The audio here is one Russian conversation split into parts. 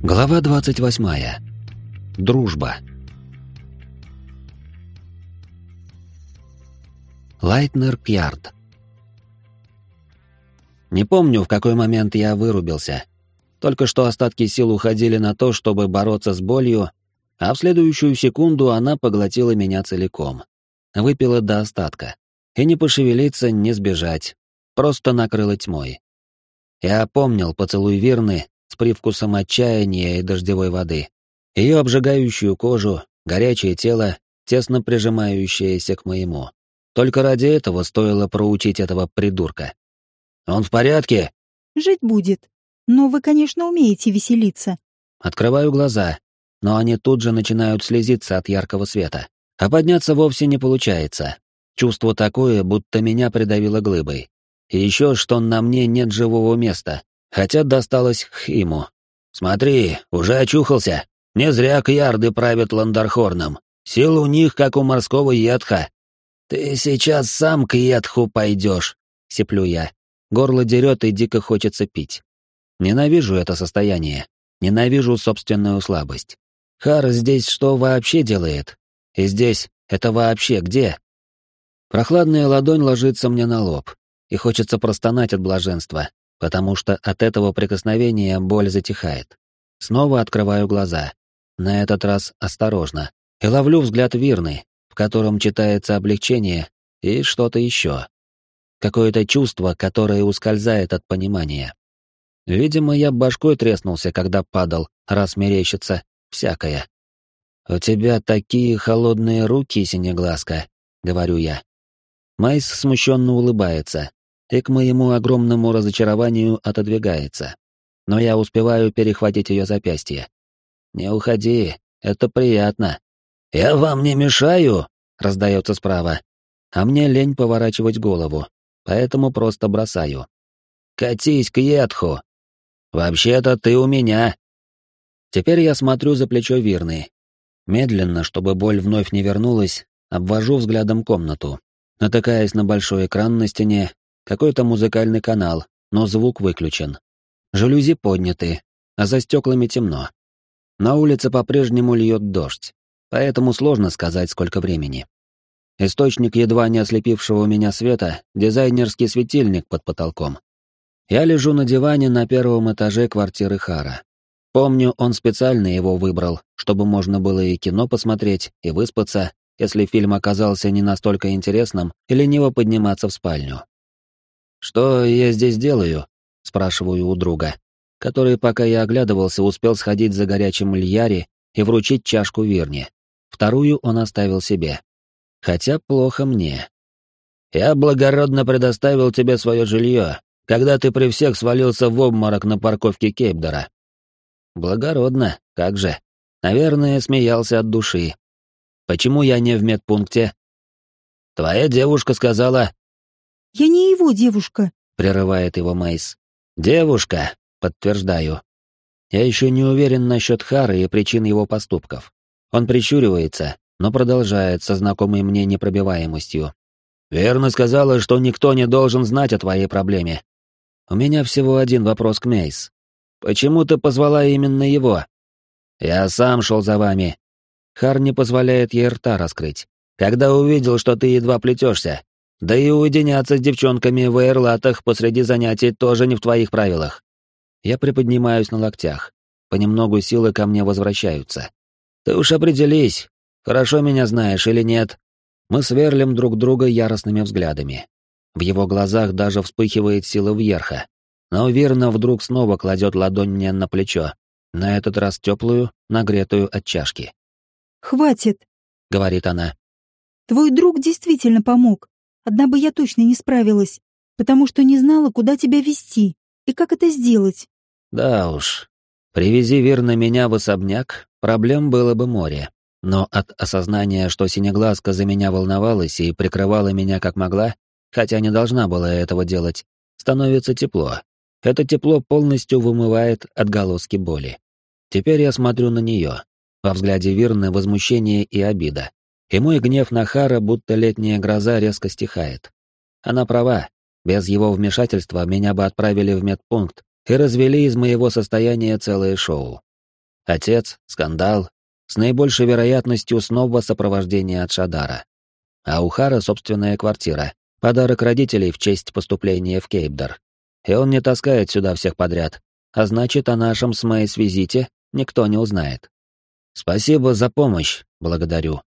Глава 28. Дружба. Лайтнер Кьярд. Не помню, в какой момент я вырубился. Только что остатки сил уходили на то, чтобы бороться с болью, а в следующую секунду она поглотила меня целиком. Выпила до остатка. И не пошевелиться, не сбежать. Просто накрыла тьмой. Я помнил поцелуй Вирны с привкусом отчаяния и дождевой воды. Ее обжигающую кожу, горячее тело, тесно прижимающееся к моему. Только ради этого стоило проучить этого придурка. «Он в порядке?» «Жить будет. Но вы, конечно, умеете веселиться». Открываю глаза, но они тут же начинают слезиться от яркого света. А подняться вовсе не получается. Чувство такое, будто меня придавило глыбой. И еще, что на мне нет живого места, хотя досталось Химу. «Смотри, уже очухался. Не зря кьярды правят Ландархорном. Сил у них, как у морского едха. Ты сейчас сам к едху пойдешь», — сиплю я. Горло дерет и дико хочется пить. Ненавижу это состояние. Ненавижу собственную слабость. Хар здесь что вообще делает? И здесь это вообще где? Прохладная ладонь ложится мне на лоб, и хочется простонать от блаженства, потому что от этого прикосновения боль затихает. Снова открываю глаза. На этот раз осторожно. И ловлю взгляд Вирны, в котором читается облегчение и что-то еще. Какое-то чувство, которое ускользает от понимания. Видимо, я башкой треснулся, когда падал, раз мерещится, всякое. «У тебя такие холодные руки, синеглазка», — говорю я. Майс смущенно улыбается, и к моему огромному разочарованию отодвигается. Но я успеваю перехватить ее запястье. «Не уходи, это приятно». «Я вам не мешаю?» — раздается справа. А мне лень поворачивать голову, поэтому просто бросаю. «Катись к Едху!» «Вообще-то ты у меня!» Теперь я смотрю за плечо Вирны. Медленно, чтобы боль вновь не вернулась, обвожу взглядом комнату, натыкаясь на большой экран на стене какой-то музыкальный канал, но звук выключен. Жалюзи подняты, а за стеклами темно. На улице по-прежнему льет дождь, поэтому сложно сказать, сколько времени. Источник едва не ослепившего меня света — дизайнерский светильник под потолком. Я лежу на диване на первом этаже квартиры Хара. Помню, он специально его выбрал, чтобы можно было и кино посмотреть, и выспаться, если фильм оказался не настолько интересным, и лениво подниматься в спальню. «Что я здесь делаю?» — спрашиваю у друга, который, пока я оглядывался, успел сходить за горячим льяри и вручить чашку Вирне. Вторую он оставил себе. Хотя плохо мне. «Я благородно предоставил тебе свое жилье, когда ты при всех свалился в обморок на парковке Кейпдора». «Благородно, как же. Наверное, смеялся от души. Почему я не в медпункте?» «Твоя девушка сказала, «Я не его девушка», — прерывает его Мейс. «Девушка», — подтверждаю. Я еще не уверен насчет Хары и причин его поступков. Он прищуривается, но продолжает со знакомой мне непробиваемостью. «Верно сказала, что никто не должен знать о твоей проблеме. У меня всего один вопрос к Мейс. Почему ты позвала именно его?» «Я сам шел за вами». Хар не позволяет ей рта раскрыть. «Когда увидел, что ты едва плетешься, да и уединяться с девчонками в эйрлатах посреди занятий тоже не в твоих правилах. Я приподнимаюсь на локтях. Понемногу силы ко мне возвращаются. Ты уж определись, хорошо меня знаешь или нет. Мы сверлим друг друга яростными взглядами. В его глазах даже вспыхивает сила вверха. Но верно вдруг снова кладет ладонь мне на плечо, на этот раз теплую, нагретую от чашки. «Хватит», — говорит она. «Твой друг действительно помог. Одна бы я точно не справилась, потому что не знала, куда тебя вести и как это сделать. Да уж. Привези верно меня в особняк, проблем было бы море. Но от осознания, что Синеглазка за меня волновалась и прикрывала меня как могла, хотя не должна была этого делать, становится тепло. Это тепло полностью вымывает отголоски боли. Теперь я смотрю на нее. Во взгляде Вирны возмущение и обида и мой гнев на Хара, будто летняя гроза, резко стихает. Она права, без его вмешательства меня бы отправили в медпункт и развели из моего состояния целое шоу. Отец, скандал, с наибольшей вероятностью снова сопровождение от Шадара. А у Хара собственная квартира, подарок родителей в честь поступления в Кейпдер. И он не таскает сюда всех подряд, а значит, о нашем с Мэйс визите никто не узнает. Спасибо за помощь, благодарю.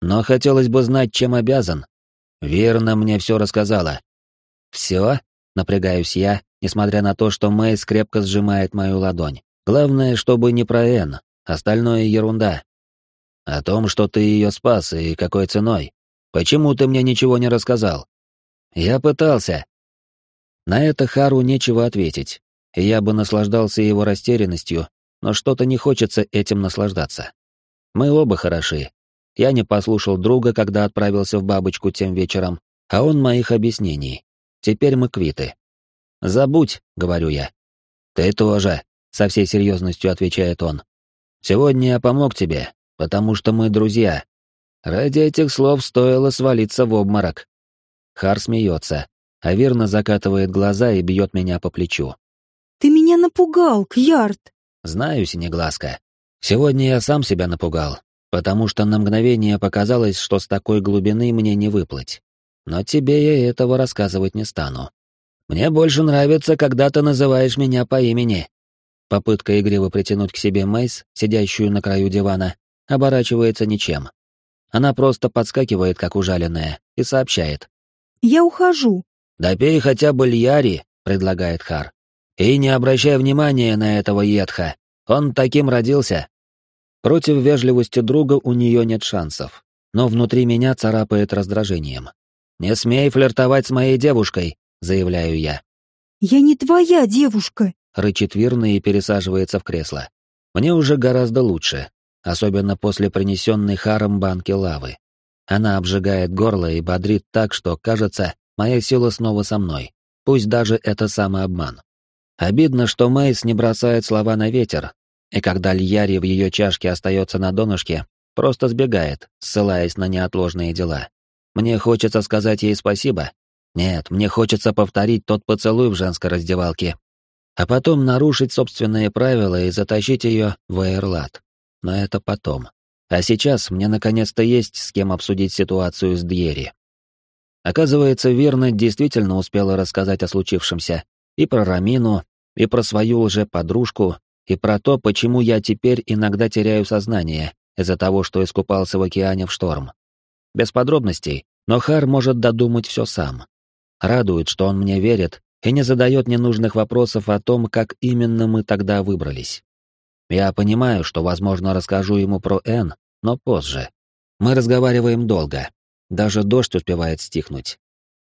Но хотелось бы знать, чем обязан. Верно мне все рассказала. Все? Напрягаюсь я, несмотря на то, что Мэйс крепко сжимает мою ладонь. Главное, чтобы не про Эн, остальное ерунда. О том, что ты ее спас и какой ценой. Почему ты мне ничего не рассказал? Я пытался. На это Хару нечего ответить, я бы наслаждался его растерянностью, но что-то не хочется этим наслаждаться. Мы оба хороши. Я не послушал друга, когда отправился в бабочку тем вечером, а он моих объяснений. Теперь мы квиты. «Забудь», — говорю я. «Ты тоже», — со всей серьезностью отвечает он. «Сегодня я помог тебе, потому что мы друзья. Ради этих слов стоило свалиться в обморок». Хар смеется, а верно закатывает глаза и бьет меня по плечу. «Ты меня напугал, Кьярд!» «Знаю, Синеглазка. Сегодня я сам себя напугал, потому что на мгновение показалось, что с такой глубины мне не выплыть. Но тебе я этого рассказывать не стану. Мне больше нравится, когда ты называешь меня по имени. Попытка игриво притянуть к себе Мейс, сидящую на краю дивана, оборачивается ничем. Она просто подскакивает, как ужаленная, и сообщает. «Я ухожу». «Допей хотя бы Льяри», — предлагает Хар. «И не обращай внимания на этого Едха. Он таким родился». Против вежливости друга у нее нет шансов, но внутри меня царапает раздражением. «Не смей флиртовать с моей девушкой», — заявляю я. «Я не твоя девушка», — рычит Вирна и пересаживается в кресло. «Мне уже гораздо лучше, особенно после принесенной Харом банки лавы. Она обжигает горло и бодрит так, что, кажется, моя сила снова со мной, пусть даже это самообман. Обидно, что Мэйс не бросает слова на ветер, и когда Льяри в ее чашке остается на донышке, просто сбегает, ссылаясь на неотложные дела. Мне хочется сказать ей спасибо. Нет, мне хочется повторить тот поцелуй в женской раздевалке. А потом нарушить собственные правила и затащить ее в Эйрлат. Но это потом. А сейчас мне наконец-то есть с кем обсудить ситуацию с Дьери. Оказывается, Верна действительно успела рассказать о случившемся. И про Рамину, и про свою лже-подружку, и про то, почему я теперь иногда теряю сознание из-за того, что искупался в океане в шторм. Без подробностей, но Хар может додумать все сам. Радует, что он мне верит и не задает ненужных вопросов о том, как именно мы тогда выбрались. Я понимаю, что, возможно, расскажу ему про Н, но позже. Мы разговариваем долго. Даже дождь успевает стихнуть.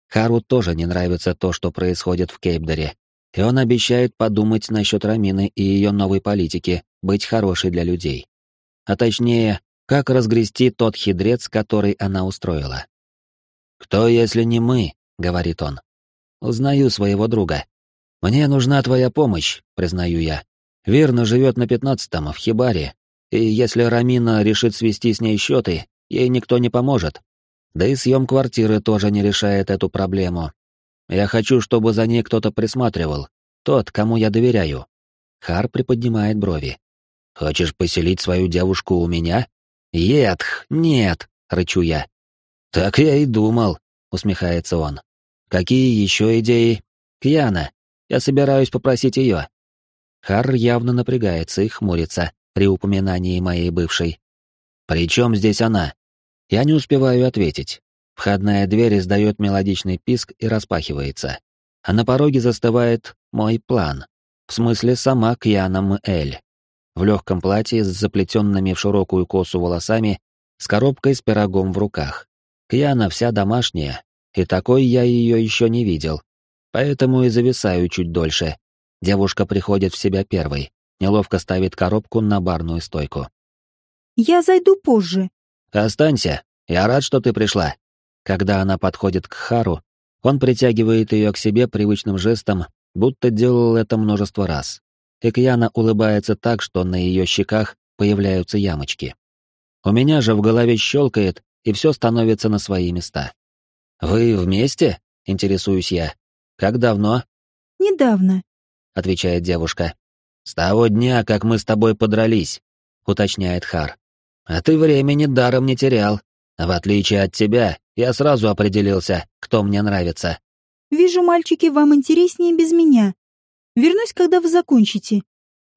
Хару тоже не нравится то, что происходит в Кейпдере, и он обещает подумать насчет Рамины и ее новой политики, быть хорошей для людей. А точнее, как разгрести тот хидрец, который она устроила. «Кто, если не мы?» — говорит он. «Узнаю своего друга. Мне нужна твоя помощь», — признаю я. Верно живет на пятнадцатом, в Хибаре, и если Рамина решит свести с ней счеты, ей никто не поможет. Да и съем квартиры тоже не решает эту проблему. Я хочу, чтобы за ней кто-то присматривал, тот, кому я доверяю. Хар приподнимает брови. Хочешь поселить свою девушку у меня? «Едх, нет!» — рычу я. «Так я и думал», — усмехается он. «Какие еще идеи?» «Кьяна. Я собираюсь попросить ее». Хар явно напрягается и хмурится при упоминании моей бывшей. «При чем здесь она?» Я не успеваю ответить. Входная дверь издает мелодичный писк и распахивается. А на пороге застывает мой план. В смысле, сама Кьяна Мэль в легком платье с заплетенными в широкую косу волосами, с коробкой с пирогом в руках. Кьяна вся домашняя, и такой я ее еще не видел. Поэтому и зависаю чуть дольше. Девушка приходит в себя первой, неловко ставит коробку на барную стойку. «Я зайду позже». «Останься, я рад, что ты пришла». Когда она подходит к Хару, он притягивает ее к себе привычным жестом, будто делал это множество раз. Экьяна улыбается так, что на ее щеках появляются ямочки. У меня же в голове щелкает, и все становится на свои места. «Вы вместе?» — интересуюсь я. «Как давно?» «Недавно», — отвечает девушка. «С того дня, как мы с тобой подрались. — уточняет Хар. «А ты времени даром не терял. В отличие от тебя, я сразу определился, кто мне нравится». «Вижу, мальчики, вам интереснее без меня. Вернусь, когда вы закончите».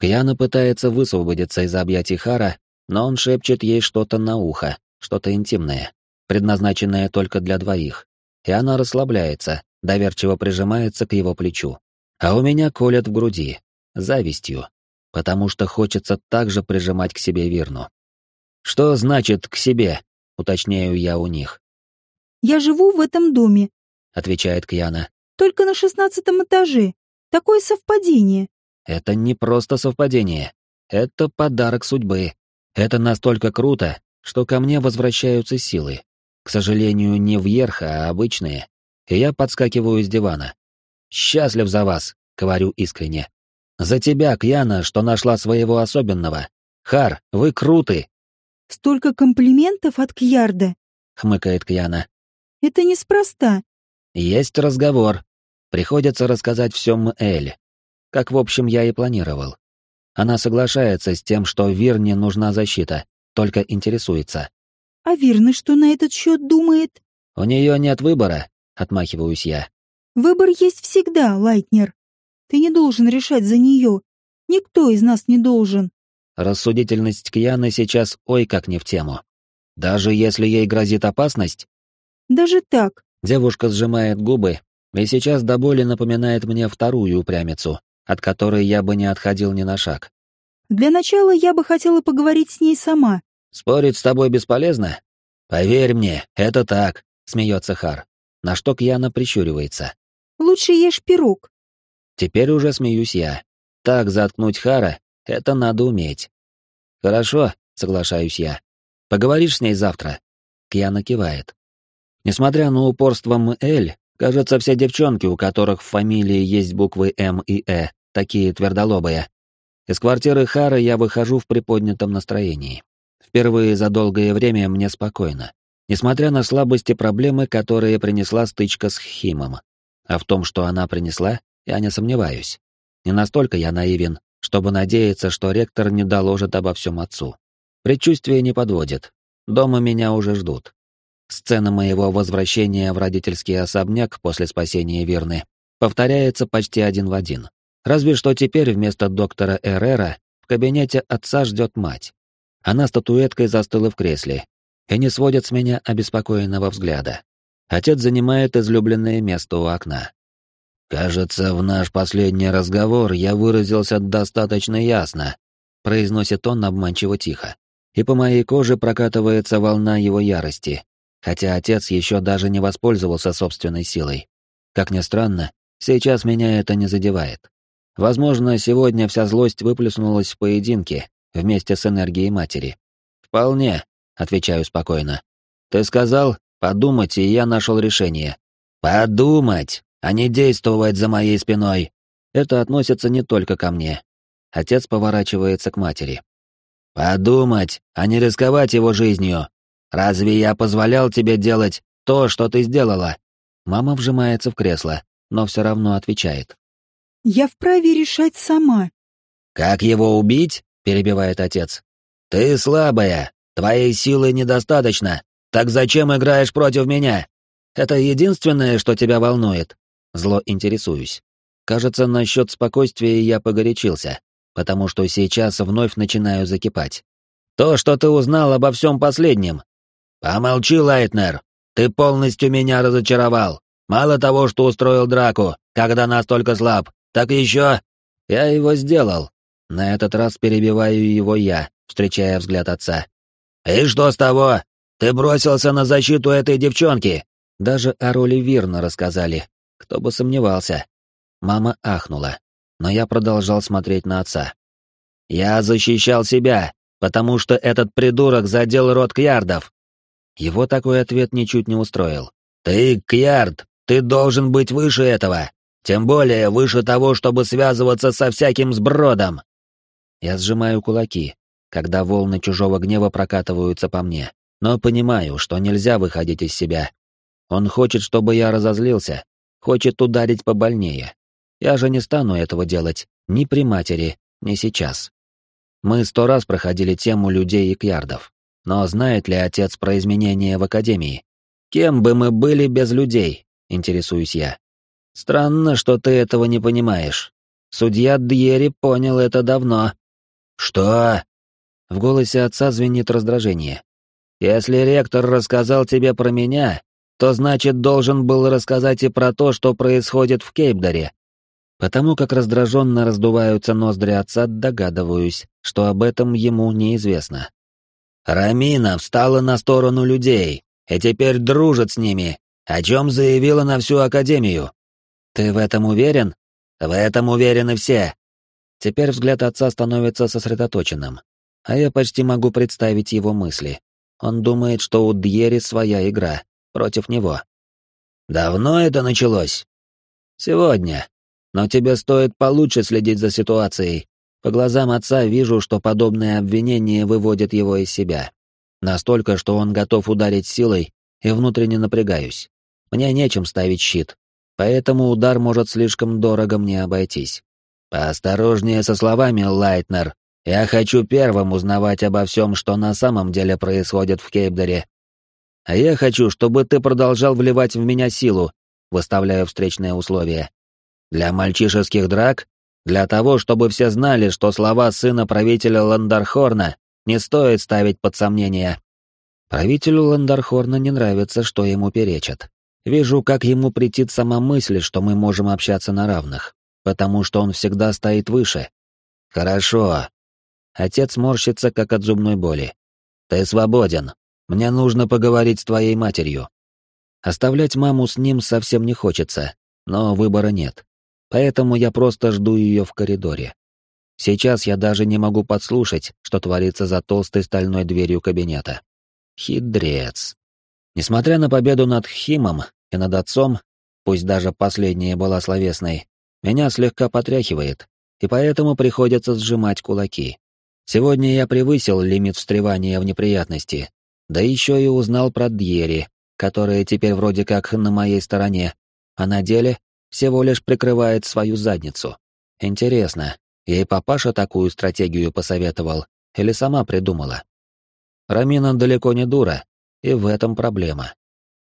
Кьяна пытается высвободиться из объятий Хара, но он шепчет ей что-то на ухо, что-то интимное, предназначенное только для двоих. И она расслабляется, доверчиво прижимается к его плечу. А у меня колет в груди, завистью, потому что хочется также прижимать к себе Вирну. «Что значит «к себе»?» — уточняю я у них. «Я живу в этом доме», — отвечает Кьяна. «Только на шестнадцатом этаже. Такое совпадение». «Это не просто совпадение. Это подарок судьбы. Это настолько круто, что ко мне возвращаются силы. К сожалению, не вверх, а обычные. И я подскакиваю с дивана. «Счастлив за вас», — говорю искренне. «За тебя, Кьяна, что нашла своего особенного. Хар, вы круты!» «Столько комплиментов от Кьярда», — хмыкает Кьяна. «Это неспроста». «Есть разговор. Приходится рассказать все Мэль. Как, в общем, я и планировал. Она соглашается с тем, что Вирне нужна защита, только интересуется. «А Вирна что на этот счет думает?» «У нее нет выбора», — отмахиваюсь я. «Выбор есть всегда, Лайтнер. Ты не должен решать за нее. Никто из нас не должен». Рассудительность Кьяны сейчас ой как не в тему. Даже если ей грозит опасность? Даже так. Девушка сжимает губы и сейчас до боли напоминает мне вторую упрямицу, от которой я бы не отходил ни на шаг. Для начала я бы хотела поговорить с ней сама. Спорить с тобой бесполезно? Поверь мне, это так, смеется Хар. На что Кьяна прищуривается. Лучше ешь пирог. Теперь уже смеюсь я. Так заткнуть Хара — это надо уметь. Хорошо, соглашаюсь я. Поговоришь с ней завтра? Кьяна кивает. Несмотря на упорство Мэль, Кажется, все девчонки, у которых в фамилии есть буквы М и Э, такие твердолобые. Из квартиры Хара я выхожу в приподнятом настроении. Впервые за долгое время мне спокойно. Несмотря на слабости проблемы, которые принесла стычка с Химом. А в том, что она принесла, я не сомневаюсь. Не настолько я наивен, чтобы надеяться, что ректор не доложит обо всем отцу. Предчувствие не подводит. Дома меня уже ждут. Сцена моего возвращения в родительский особняк после спасения Верны повторяется почти один в один. Разве что теперь вместо доктора Эррера в кабинете отца ждет мать. Она статуэткой застыла в кресле и не сводит с меня обеспокоенного взгляда. Отец занимает излюбленное место у окна. «Кажется, в наш последний разговор я выразился достаточно ясно», произносит он обманчиво тихо. И по моей коже прокатывается волна его ярости, хотя отец еще даже не воспользовался собственной силой. Как ни странно, сейчас меня это не задевает. Возможно, сегодня вся злость выплеснулась в поединке вместе с энергией матери. «Вполне», — отвечаю спокойно. «Ты сказал подумать, и я нашел решение». «Подумать, а не действовать за моей спиной». Это относится не только ко мне. Отец поворачивается к матери. «Подумать, а не рисковать его жизнью. Разве я позволял тебе делать то, что ты сделала?» Мама вжимается в кресло, но все равно отвечает. «Я вправе решать сама». «Как его убить?» — перебивает отец. «Ты слабая, твоей силы недостаточно. Так зачем играешь против меня? Это единственное, что тебя волнует?» Зло интересуюсь. Кажется, насчет спокойствия я погорячился, потому что сейчас вновь начинаю закипать. То, что ты узнал обо всем последнем, «Помолчи, Лайтнер. Ты полностью меня разочаровал. Мало того, что устроил драку, когда настолько слаб, так еще...» «Я его сделал». На этот раз перебиваю его я, встречая взгляд отца. «И что с того? Ты бросился на защиту этой девчонки!» Даже о роли Вирна рассказали. Кто бы сомневался. Мама ахнула, но я продолжал смотреть на отца. «Я защищал себя, потому что этот придурок задел рот Кьярдов. Его такой ответ ничуть не устроил. «Ты, Кьярд, ты должен быть выше этого. Тем более выше того, чтобы связываться со всяким сбродом». Я сжимаю кулаки, когда волны чужого гнева прокатываются по мне, но понимаю, что нельзя выходить из себя. Он хочет, чтобы я разозлился, хочет ударить побольнее. Я же не стану этого делать ни при матери, ни сейчас. Мы сто раз проходили тему людей и кьярдов. Но знает ли отец про изменения в Академии? Кем бы мы были без людей, интересуюсь я. Странно, что ты этого не понимаешь. Судья Дьери понял это давно. Что? В голосе отца звенит раздражение. Если ректор рассказал тебе про меня, то значит должен был рассказать и про то, что происходит в Кейпдоре. Потому как раздраженно раздуваются ноздри отца, догадываюсь, что об этом ему неизвестно. Рамина встала на сторону людей и теперь дружит с ними, о чем заявила на всю Академию. Ты в этом уверен? В этом уверены все. Теперь взгляд отца становится сосредоточенным, а я почти могу представить его мысли. Он думает, что у Дьери своя игра, против него. Давно это началось? Сегодня. Но тебе стоит получше следить за ситуацией. По глазам отца вижу, что подобное обвинение выводит его из себя. Настолько, что он готов ударить силой, и внутренне напрягаюсь. Мне нечем ставить щит, поэтому удар может слишком дорого мне обойтись. Поосторожнее со словами, Лайтнер. Я хочу первым узнавать обо всем, что на самом деле происходит в Кейпдере. А я хочу, чтобы ты продолжал вливать в меня силу, выставляя встречные условия. Для мальчишеских драк? Для того, чтобы все знали, что слова сына правителя Ландархорна не стоит ставить под сомнение. Правителю Ландархорна не нравится, что ему перечат. Вижу, как ему претит сама мысль, что мы можем общаться на равных, потому что он всегда стоит выше. Хорошо. Отец морщится, как от зубной боли. Ты свободен. Мне нужно поговорить с твоей матерью. Оставлять маму с ним совсем не хочется, но выбора нет. Поэтому я просто жду ее в коридоре. Сейчас я даже не могу подслушать, что творится за толстой стальной дверью кабинета. Хидрец. Несмотря на победу над Химом и над отцом, пусть даже последняя была словесной, меня слегка потряхивает, и поэтому приходится сжимать кулаки. Сегодня я превысил лимит встревания в неприятности, да еще и узнал про Дьери, которая теперь вроде как на моей стороне, а на деле всего лишь прикрывает свою задницу. Интересно, ей папаша такую стратегию посоветовал или сама придумала? Рамина далеко не дура, и в этом проблема.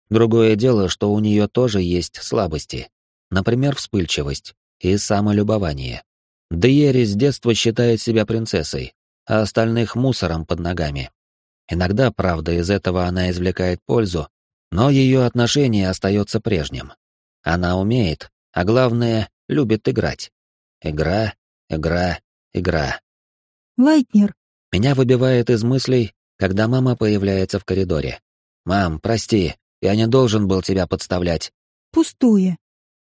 Другое дело, что у нее тоже есть слабости. Например, вспыльчивость и самолюбование. Дьери с детства считает себя принцессой, а остальных мусором под ногами. Иногда, правда, из этого она извлекает пользу, но ее отношение остается прежним. Она умеет, а главное, любит играть. Игра, игра, игра. Лайтнер. Меня выбивает из мыслей, когда мама появляется в коридоре. «Мам, прости, я не должен был тебя подставлять». «Пустое».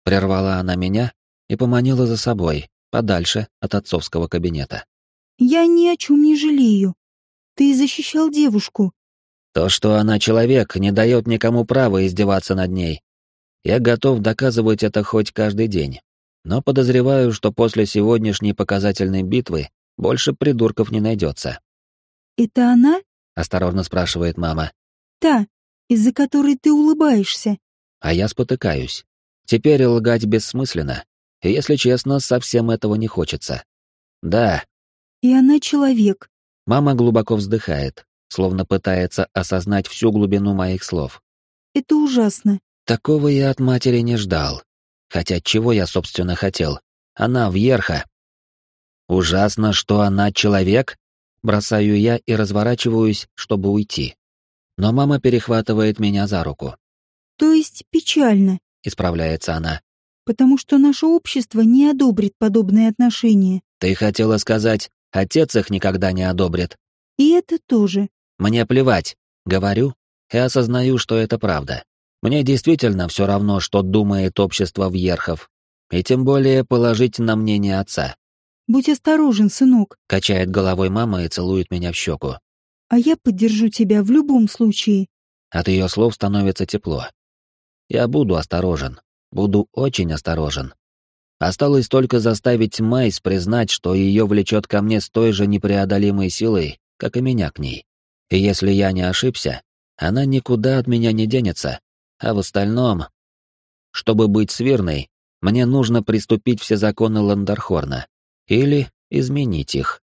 Прервала она меня и поманила за собой, подальше от отцовского кабинета. «Я ни о чем не жалею. Ты защищал девушку». То, что она человек, не дает никому права издеваться над ней. Я готов доказывать это хоть каждый день. Но подозреваю, что после сегодняшней показательной битвы больше придурков не найдется. «Это она?» — осторожно спрашивает мама. «Та, из-за которой ты улыбаешься». А я спотыкаюсь. Теперь лгать бессмысленно. И, если честно, совсем этого не хочется. Да. И она человек. Мама глубоко вздыхает, словно пытается осознать всю глубину моих слов. Это ужасно. Такого я от матери не ждал. Хотя чего я, собственно, хотел? Она вьерха. Ужасно, что она человек? Бросаю я и разворачиваюсь, чтобы уйти. Но мама перехватывает меня за руку. То есть печально, исправляется она. Потому что наше общество не одобрит подобные отношения. Ты хотела сказать, отец их никогда не одобрит. И это тоже. Мне плевать, говорю и осознаю, что это правда. Мне действительно все равно, что думает общество Вьерхов, и тем более положить на мнение отца. «Будь осторожен, сынок», — качает головой мама и целует меня в щеку. «А я поддержу тебя в любом случае». От ее слов становится тепло. Я буду осторожен, буду очень осторожен. Осталось только заставить Майс признать, что ее влечет ко мне с той же непреодолимой силой, как и меня к ней. И если я не ошибся, она никуда от меня не денется, а в остальном... Чтобы быть свирной, мне нужно приступить все законы Ландархорна. Или изменить их.